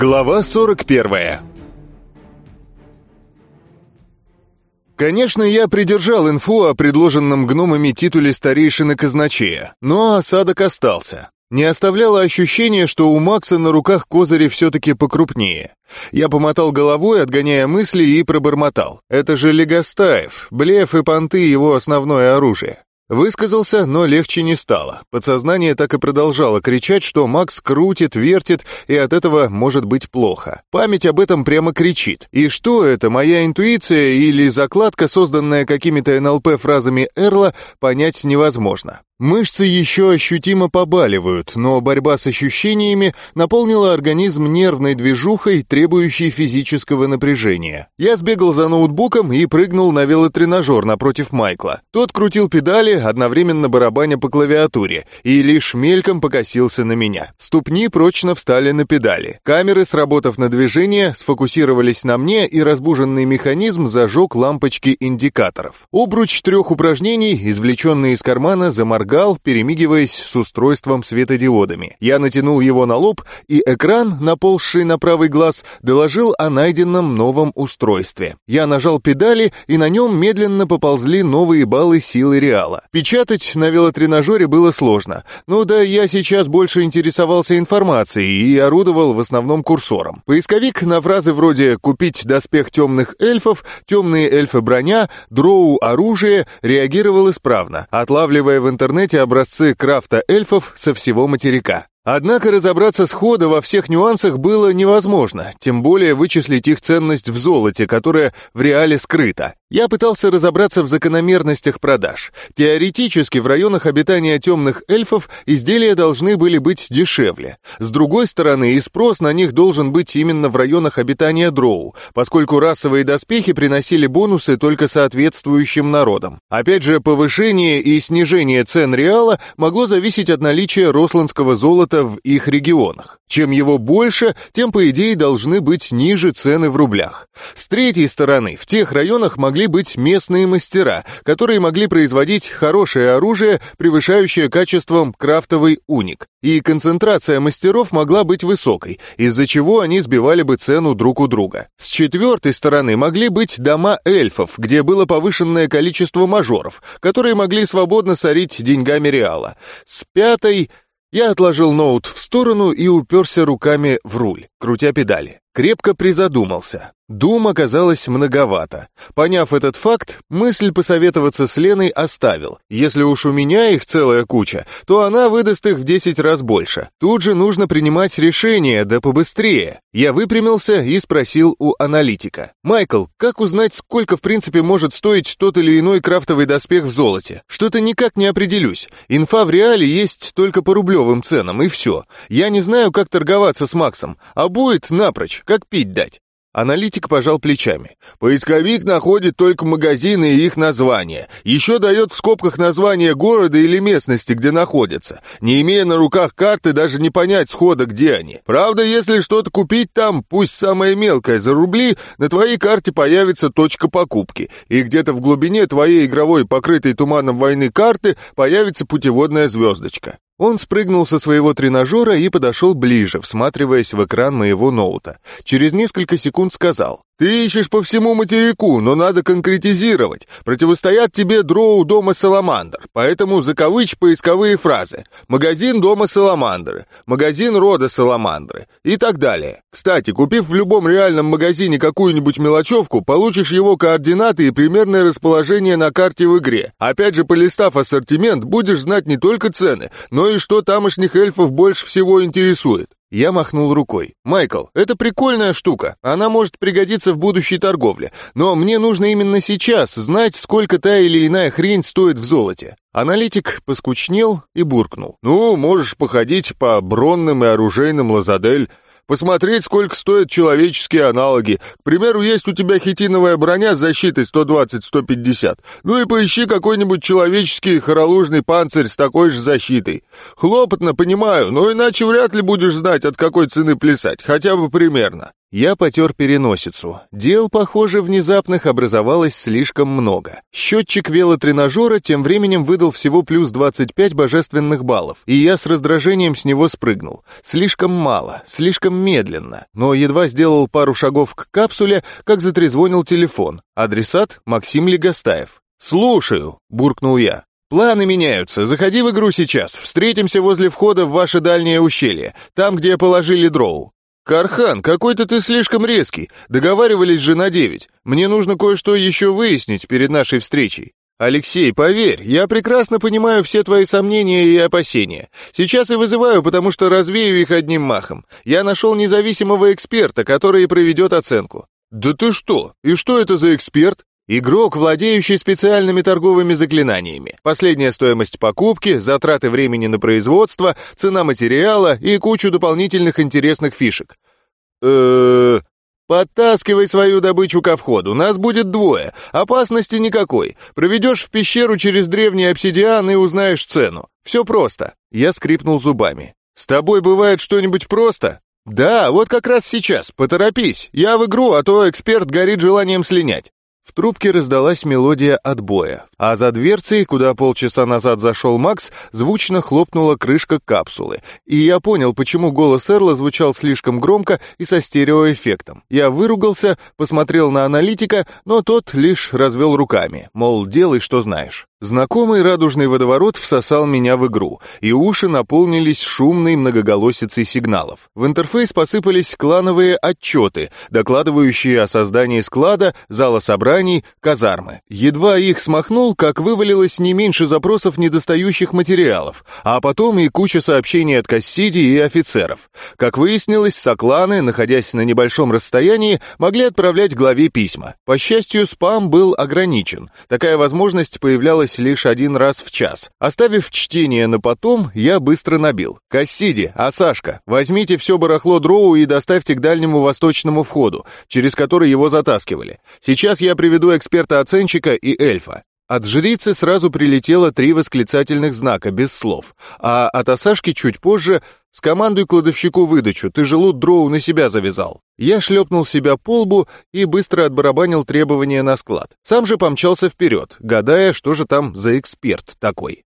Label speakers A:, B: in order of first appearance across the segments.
A: Глава 41 Конечно, я придержал инфу о предложенном гномами титуле старейшины казначея, но осадок остался. Не оставляло ощущение, что у Макса на руках козыри все-таки покрупнее. Я помотал головой, отгоняя мысли, и пробормотал. Это же Легостаев, блеф и понты его основное оружие. Высказался, но легче не стало. Подсознание так и продолжало кричать, что Макс крутит, вертит, и от этого может быть плохо. Память об этом прямо кричит. И что это, моя интуиция или закладка, созданная какими-то НЛП фразами Эрла, понять невозможно. Мышцы еще ощутимо побаливают, но борьба с ощущениями наполнила организм нервной движухой, требующей физического напряжения. Я сбегал за ноутбуком и прыгнул на велотренажер напротив Майкла. Тот крутил педали, одновременно барабаня по клавиатуре, и лишь мельком покосился на меня. Ступни прочно встали на педали. Камеры, сработав на движение, сфокусировались на мне, и разбуженный механизм зажег лампочки индикаторов. Обруч трех упражнений, извлеченный из кармана, заморгал моргал, перемигиваясь с устройством светодиодами. Я натянул его на лоб, и экран, наползший на правый глаз, доложил о найденном новом устройстве. Я нажал педали, и на нем медленно поползли новые баллы силы Реала. Печатать на велотренажере было сложно. Ну да, я сейчас больше интересовался информацией и орудовал в основном курсором. Поисковик на фразы вроде «купить доспех темных эльфов», «темные эльфы броня», «дроу оружие» реагировал исправно, отлавливая в интернете интернете образцы крафта эльфов со всего материка. Однако разобраться схода во всех нюансах было невозможно, тем более вычислить их ценность в золоте, которая в реале скрыта. Я пытался разобраться в закономерностях продаж. Теоретически в районах обитания темных эльфов изделия должны были быть дешевле. С другой стороны, и спрос на них должен быть именно в районах обитания дроу, поскольку расовые доспехи приносили бонусы только соответствующим народам. Опять же, повышение и снижение цен реала могло зависеть от наличия росландского золота в их регионах. Чем его больше, тем, по идее, должны быть ниже цены в рублях. С третьей стороны, в тех районах могли быть местные мастера, которые могли производить хорошее оружие, превышающее качеством крафтовый уник. И концентрация мастеров могла быть высокой, из-за чего они сбивали бы цену друг у друга. С четвертой стороны могли быть дома эльфов, где было повышенное количество мажоров, которые могли свободно сорить деньгами реала. С пятой... Я отложил ноут в сторону и уперся руками в руль, крутя педали. Крепко призадумался. Дум оказалось многовато. Поняв этот факт, мысль посоветоваться с Леной оставил. Если уж у меня их целая куча, то она выдаст их в 10 раз больше. Тут же нужно принимать решение, да побыстрее. Я выпрямился и спросил у аналитика. «Майкл, как узнать, сколько в принципе может стоить тот или иной крафтовый доспех в золоте? Что-то никак не определюсь. Инфа в реале есть только по рублевым ценам, и все. Я не знаю, как торговаться с Максом, а будет напрочь, как пить дать. Аналитик пожал плечами. Поисковик находит только магазины и их названия. Еще дает в скобках название города или местности, где находятся. Не имея на руках карты, даже не понять схода, где они. Правда, если что-то купить там, пусть самое мелкое, за рубли, на твоей карте появится точка покупки. И где-то в глубине твоей игровой, покрытой туманом войны карты, появится путеводная звездочка. Он спрыгнул со своего тренажера и подошел ближе, всматриваясь в экран моего ноута. Через несколько секунд сказал. Ты ищешь по всему материку, но надо конкретизировать. Противостоят тебе дроу дома Саламандр, поэтому закавычь поисковые фразы. Магазин дома Саламандры, магазин рода Саламандры и так далее. Кстати, купив в любом реальном магазине какую-нибудь мелочевку, получишь его координаты и примерное расположение на карте в игре. Опять же, полистав ассортимент, будешь знать не только цены, но и что тамошних эльфов больше всего интересует. Я махнул рукой. «Майкл, это прикольная штука. Она может пригодиться в будущей торговле. Но мне нужно именно сейчас знать, сколько та или иная хрень стоит в золоте». Аналитик поскучнел и буркнул. «Ну, можешь походить по бронным и оружейным Лазадель. Посмотреть, сколько стоят человеческие аналоги. К примеру, есть у тебя хитиновая броня с защитой 120-150. Ну и поищи какой-нибудь человеческий хоролужный панцирь с такой же защитой. Хлопотно, понимаю, но иначе вряд ли будешь знать, от какой цены плясать, хотя бы примерно. Я потер переносицу. Дел, похоже, внезапных образовалось слишком много. Счетчик велотренажера тем временем выдал всего плюс 25 божественных баллов, и я с раздражением с него спрыгнул. Слишком мало, слишком медленно. Но едва сделал пару шагов к капсуле, как затрезвонил телефон. Адресат Максим Легостаев. «Слушаю», — буркнул я. «Планы меняются. Заходи в игру сейчас. Встретимся возле входа в ваше дальнее ущелье, там, где положили дроу». «Кархан, какой-то ты слишком резкий. Договаривались же на девять. Мне нужно кое-что еще выяснить перед нашей встречей». «Алексей, поверь, я прекрасно понимаю все твои сомнения и опасения. Сейчас и вызываю, потому что развею их одним махом. Я нашел независимого эксперта, который проведет оценку». «Да ты что? И что это за эксперт?» Игрок, владеющий специальными торговыми заклинаниями. Последняя стоимость покупки, затраты времени на производство, цена материала и кучу дополнительных интересных фишек. э Подтаскивай свою добычу ко входу, нас будет двое, опасности никакой. Проведешь в пещеру через древний обсидиан и узнаешь цену. Все просто. Я скрипнул зубами. С тобой бывает что-нибудь просто? Да, вот как раз сейчас, поторопись. Я в игру, а то эксперт горит желанием слинять. Трубке раздалась мелодия отбоя, а за дверцей, куда полчаса назад зашел Макс, звучно хлопнула крышка капсулы, и я понял, почему голос Эрла звучал слишком громко и со стереоэффектом. Я выругался, посмотрел на аналитика, но тот лишь развел руками, мол, делай, что знаешь. Знакомый радужный водоворот всосал меня в игру, и уши наполнились шумной многоголосицей сигналов. В интерфейс посыпались клановые отчеты, докладывающие о создании склада, зала собраний, казармы. Едва их смахнул, как вывалилось не меньше запросов недостающих материалов, а потом и куча сообщений от Кассиди и офицеров. Как выяснилось, сокланы, находясь на небольшом расстоянии, могли отправлять главе письма. По счастью, спам был ограничен. Такая возможность появлялась лишь один раз в час. Оставив чтение на потом, я быстро набил. «Кассиди, а Сашка, возьмите все барахло дроу и доставьте к дальнему восточному входу, через который его затаскивали. Сейчас я приведу эксперта-оценщика и эльфа. От жрицы сразу прилетело три восклицательных знака, без слов. А от Асашки чуть позже «Скомандуй кладовщику выдачу, ты же лут дроу на себя завязал». Я шлепнул себя по лбу и быстро отбарабанил требования на склад. Сам же помчался вперед, гадая, что же там за эксперт такой.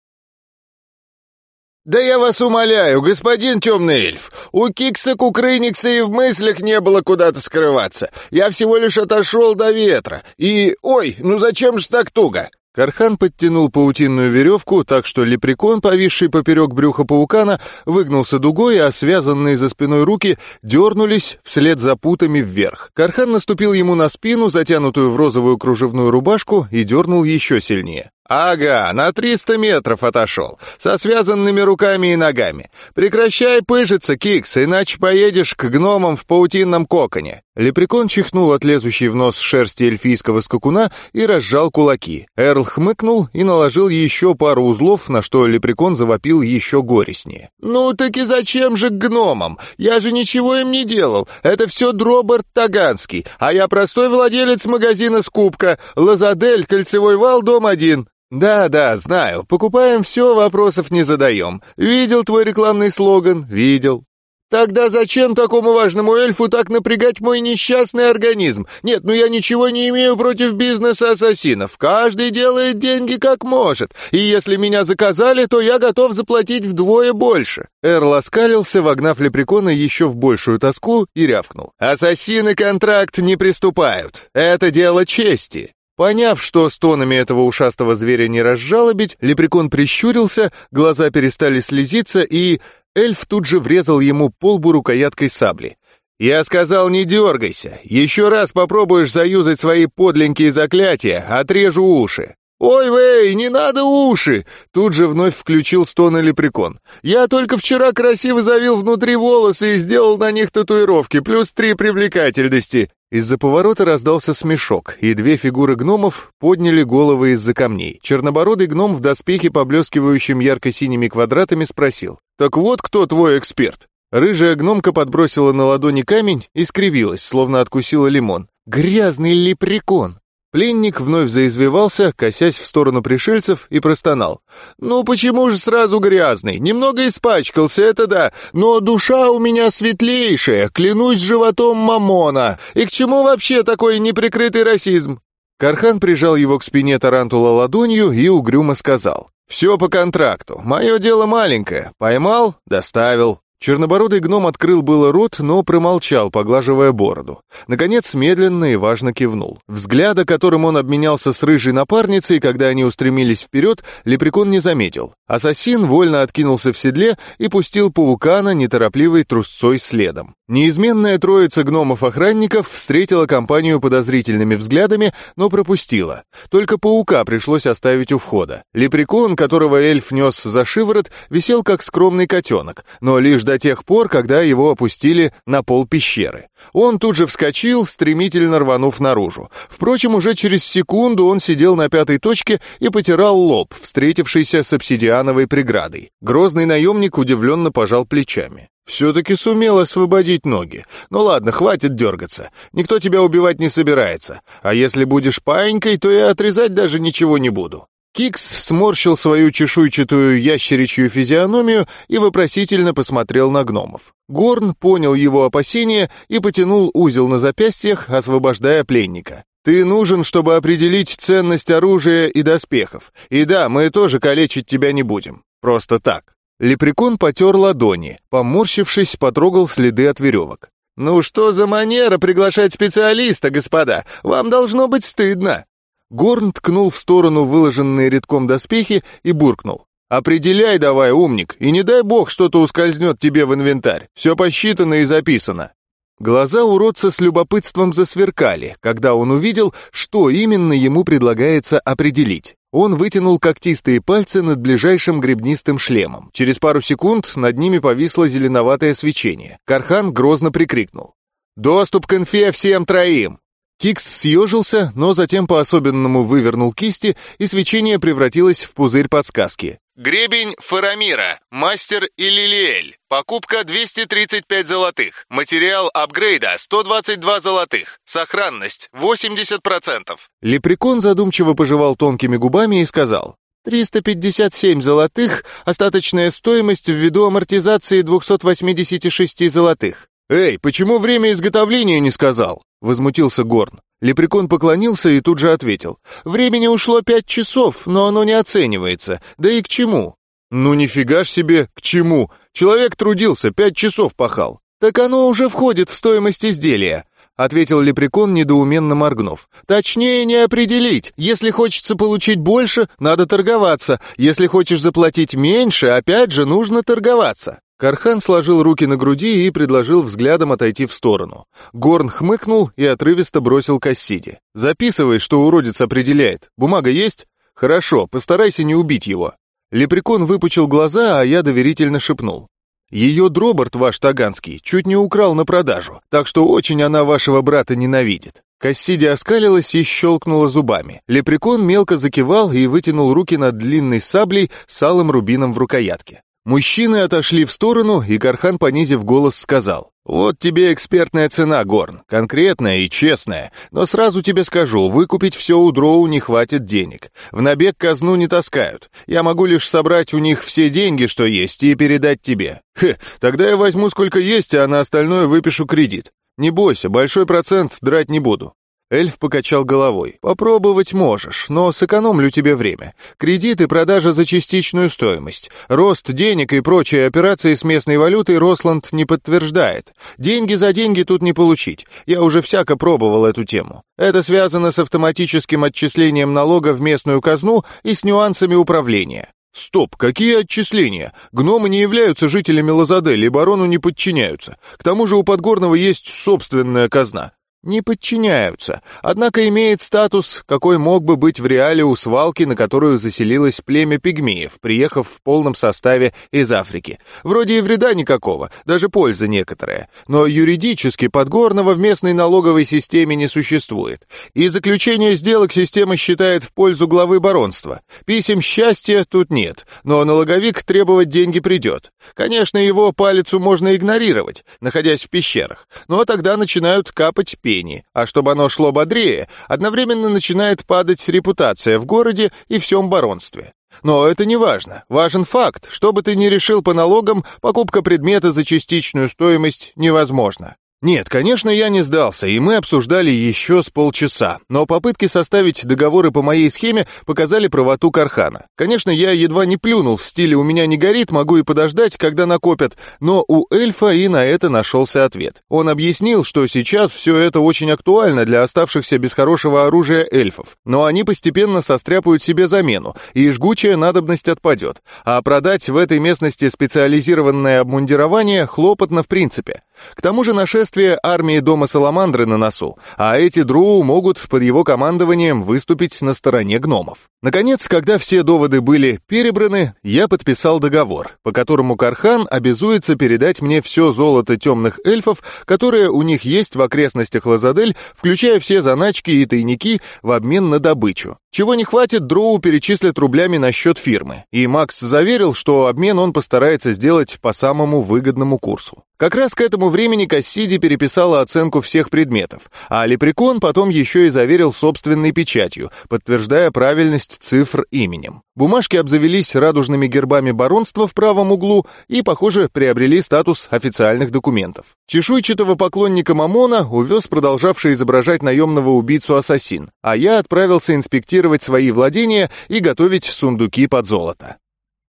B: «Да я вас умоляю, господин темный эльф, у Кикса Кукрыникса и в мыслях не было куда-то скрываться. Я всего лишь отошел до ветра. И... Ой, ну зачем же так туго?»
A: Кархан подтянул паутинную веревку, так что лепрекон, повисший поперек брюха паукана, выгнулся дугой, а связанные за спиной руки дернулись вслед за путами вверх. Кархан наступил ему на спину, затянутую в розовую кружевную рубашку, и дернул еще сильнее.
B: «Ага, на триста метров отошел, со связанными руками и ногами. Прекращай пыжиться, Кикс, иначе поедешь к гномам в паутинном коконе».
A: Лепрекон чихнул от лезущей в нос шерсти эльфийского скакуна и разжал кулаки. Эрл хмыкнул и наложил еще пару узлов, на что лепрекон завопил еще горестнее.
B: «Ну так и зачем же к гномам? Я же ничего им не делал. Это все Дроберт Таганский, а я простой владелец магазина «Скупка». Лазадель, кольцевой вал, дом один. «Да-да, знаю. Покупаем все, вопросов не задаем. Видел твой рекламный слоган? Видел. Тогда зачем такому важному эльфу так напрягать мой несчастный организм? Нет, ну я ничего не имею против бизнеса ассасинов. Каждый делает деньги как может. И если меня заказали, то я готов заплатить вдвое больше».
A: Эрл оскалился, вогнав лепрекона еще в большую тоску и рявкнул.
B: «Ассасины контракт не приступают. Это дело чести.
A: Поняв, что стонами этого ушастого зверя не разжалобить, лепрекон прищурился, глаза перестали слезиться, и эльф тут же врезал ему полбу рукояткой сабли. «Я сказал, не дергайся. Еще раз попробуешь заюзать свои подленькие заклятия, отрежу уши».
B: «Ой, вей, не надо уши!» Тут же вновь включил стон лепрекон. «Я только вчера красиво завил внутри волосы и сделал на них татуировки, плюс три привлекательности.
A: Из-за поворота раздался смешок, и две фигуры гномов подняли головы из-за камней. Чернобородый гном в доспехе, поблескивающим ярко-синими квадратами, спросил. «Так вот кто твой эксперт?» Рыжая гномка подбросила на ладони камень и скривилась, словно откусила лимон. «Грязный лепрекон!» Пленник вновь заизвивался, косясь в сторону пришельцев, и простонал.
B: «Ну почему же сразу грязный? Немного испачкался, это да, но душа у меня светлейшая, клянусь животом Мамона. И к чему вообще такой неприкрытый расизм?»
A: Кархан прижал его к спине тарантула ладонью и угрюмо сказал. «Все по контракту. Мое дело маленькое. Поймал, доставил. Чернобородый гном открыл было рот, но промолчал, поглаживая бороду. Наконец, медленно и важно кивнул. Взгляда, которым он обменялся с рыжей напарницей, когда они устремились вперед, лепрекон не заметил. Ассасин вольно откинулся в седле и пустил паукана неторопливой трусцой следом. Неизменная троица гномов-охранников встретила компанию подозрительными взглядами, но пропустила. Только паука пришлось оставить у входа. Лепрекон, которого эльф нес за шиворот, висел как скромный котенок, но лишь до тех пор, когда его опустили на пол пещеры. Он тут же вскочил, стремительно рванув наружу. Впрочем, уже через секунду он сидел на пятой точке и потирал лоб, встретившийся с обсидиановой преградой. Грозный наемник удивленно пожал плечами. Все-таки сумел освободить ноги. Ну ладно, хватит дергаться. Никто тебя убивать не собирается. А если будешь паинькой, то я отрезать даже ничего не буду». Кикс сморщил свою чешуйчатую ящеричью физиономию и вопросительно посмотрел на гномов. Горн понял его опасения и потянул узел на запястьях, освобождая пленника. «Ты нужен, чтобы определить ценность оружия и доспехов. И да, мы тоже калечить тебя не будем. Просто так». Лепрекон потер ладони, поморщившись, потрогал следы от веревок. «Ну что за манера приглашать специалиста, господа? Вам должно быть стыдно!» Горн ткнул в сторону выложенные редком доспехи и буркнул. «Определяй давай, умник, и не дай бог что-то ускользнет тебе в инвентарь. Все посчитано и записано». Глаза уродца с любопытством засверкали, когда он увидел, что именно ему предлагается определить. Он вытянул когтистые пальцы над ближайшим гребнистым шлемом. Через пару секунд над ними повисло зеленоватое свечение. Кархан грозно прикрикнул. «Доступ к инфе всем троим!» Кикс съежился, но затем по-особенному вывернул кисти, и свечение превратилось в пузырь подсказки. Гребень Фарамира, мастер Илилиэль. Покупка 235 золотых. Материал апгрейда 122 золотых. Сохранность 80%. Лепрекон задумчиво пожевал тонкими губами и сказал. 357 золотых, остаточная стоимость ввиду амортизации 286 золотых. «Эй, почему время изготовления не сказал?» — возмутился Горн. Лепрекон поклонился и тут же ответил. «Времени ушло пять часов, но оно не оценивается. Да и к чему?» «Ну нифига ж себе, к чему? Человек трудился, пять часов пахал». «Так оно уже входит в стоимость изделия», — ответил Лепрекон, недоуменно моргнув. «Точнее не определить. Если хочется получить больше, надо торговаться. Если хочешь заплатить меньше, опять же, нужно торговаться». Кархан сложил руки на груди и предложил взглядом отойти в сторону. Горн хмыкнул и отрывисто бросил Кассиди. «Записывай, что уродец определяет. Бумага есть? Хорошо, постарайся не убить его». Лепрекон выпучил глаза, а я доверительно шепнул. «Ее дроборт ваш таганский чуть не украл на продажу, так что очень она вашего брата ненавидит». Кассиди оскалилась и щелкнула зубами. Лепрекон мелко закивал и вытянул руки над длинной саблей с алым рубином в рукоятке. Мужчины отошли в сторону, и Кархан, понизив голос, сказал. «Вот тебе экспертная цена, Горн, конкретная и честная. Но сразу тебе скажу, выкупить все у Дроу не хватит денег. В набег казну не таскают. Я могу лишь собрать у них все деньги, что есть, и передать тебе. Хе, тогда я возьму сколько есть, а на остальное выпишу кредит. Не бойся, большой процент драть не буду. Эльф покачал головой. «Попробовать можешь, но сэкономлю тебе время. Кредит и продажа за частичную стоимость. Рост денег и прочие операции с местной валютой Росланд не подтверждает. Деньги за деньги тут не получить. Я уже всяко пробовал эту тему. Это связано с автоматическим отчислением налога в местную казну и с нюансами управления. Стоп, какие отчисления? Гномы не являются жителями Лазадели барону не подчиняются. К тому же у Подгорного есть собственная казна не подчиняются, однако имеет статус, какой мог бы быть в реале у свалки, на которую заселилось племя пигмеев, приехав в полном составе из Африки. Вроде и вреда никакого, даже польза некоторая, но юридически Подгорного в местной налоговой системе не существует, и заключение сделок система считает в пользу главы баронства. Писем счастья тут нет, но налоговик требовать деньги придет. Конечно, его палицу можно игнорировать, находясь в пещерах, но тогда начинают капать
B: терпении, а чтобы оно шло бодрее, одновременно начинает падать репутация в городе и всем баронстве. Но это не важно. Важен факт. Что бы ты ни решил по налогам, покупка предмета за частичную стоимость невозможна. Нет, конечно, я не сдался, и мы обсуждали еще с полчаса, но попытки составить договоры по моей схеме показали правоту Кархана. Конечно, я едва не плюнул в стиле «у меня не горит, могу и подождать, когда накопят», но у эльфа и на это нашелся ответ. Он объяснил, что сейчас все это очень актуально для оставшихся без хорошего оружия эльфов, но они постепенно состряпают себе замену, и жгучая надобность отпадет, а продать в этой местности специализированное обмундирование хлопотно в принципе. К тому же нашествие армии дома Саламандры на носу, а эти дроу могут под его командованием выступить на стороне гномов. Наконец, когда все доводы были перебраны, я подписал договор, по которому Кархан обязуется передать мне все золото темных эльфов, которое у них есть в окрестностях Лазадель, включая все заначки и тайники в обмен на добычу. Чего не хватит, Дроу перечислят рублями на счет фирмы, и Макс заверил, что обмен он постарается сделать по самому выгодному курсу. Как раз к этому времени Кассиди переписала оценку всех предметов, а Лепрекон потом еще и заверил собственной печатью, подтверждая правильность цифр именем. Бумажки обзавелись радужными гербами баронства в правом углу и, похоже, приобрели статус официальных документов. Чешуйчатого поклонника Мамона увез продолжавший изображать наемного убийцу ассасин, а я отправился инспектировать свои владения и готовить сундуки под золото.